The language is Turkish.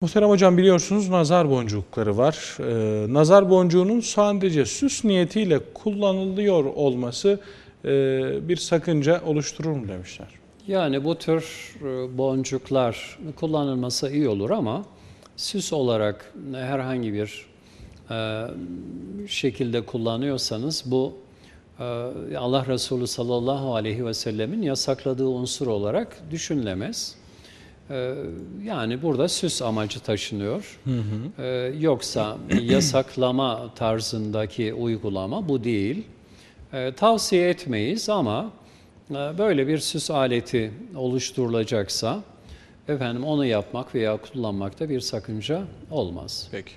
Muhterem hocam biliyorsunuz nazar boncukları var. Ee, nazar boncuğunun sadece süs niyetiyle kullanılıyor olması e, bir sakınca oluşturur mu demişler. Yani bu tür e, boncuklar kullanılması iyi olur ama süs olarak herhangi bir e, şekilde kullanıyorsanız bu e, Allah Resulü sallallahu aleyhi ve sellemin yasakladığı unsur olarak düşünülemez. E, Yani burada süs amacı taşınıyor. E, Yoksa yasaklama tarzındaki uygulama bu değil. E, Tavsiye etmeyiz ama e, böyle bir süs aleti oluşturulacaksa efendim onu yapmak veya kullanmakta bir sakınca olmaz. Peki.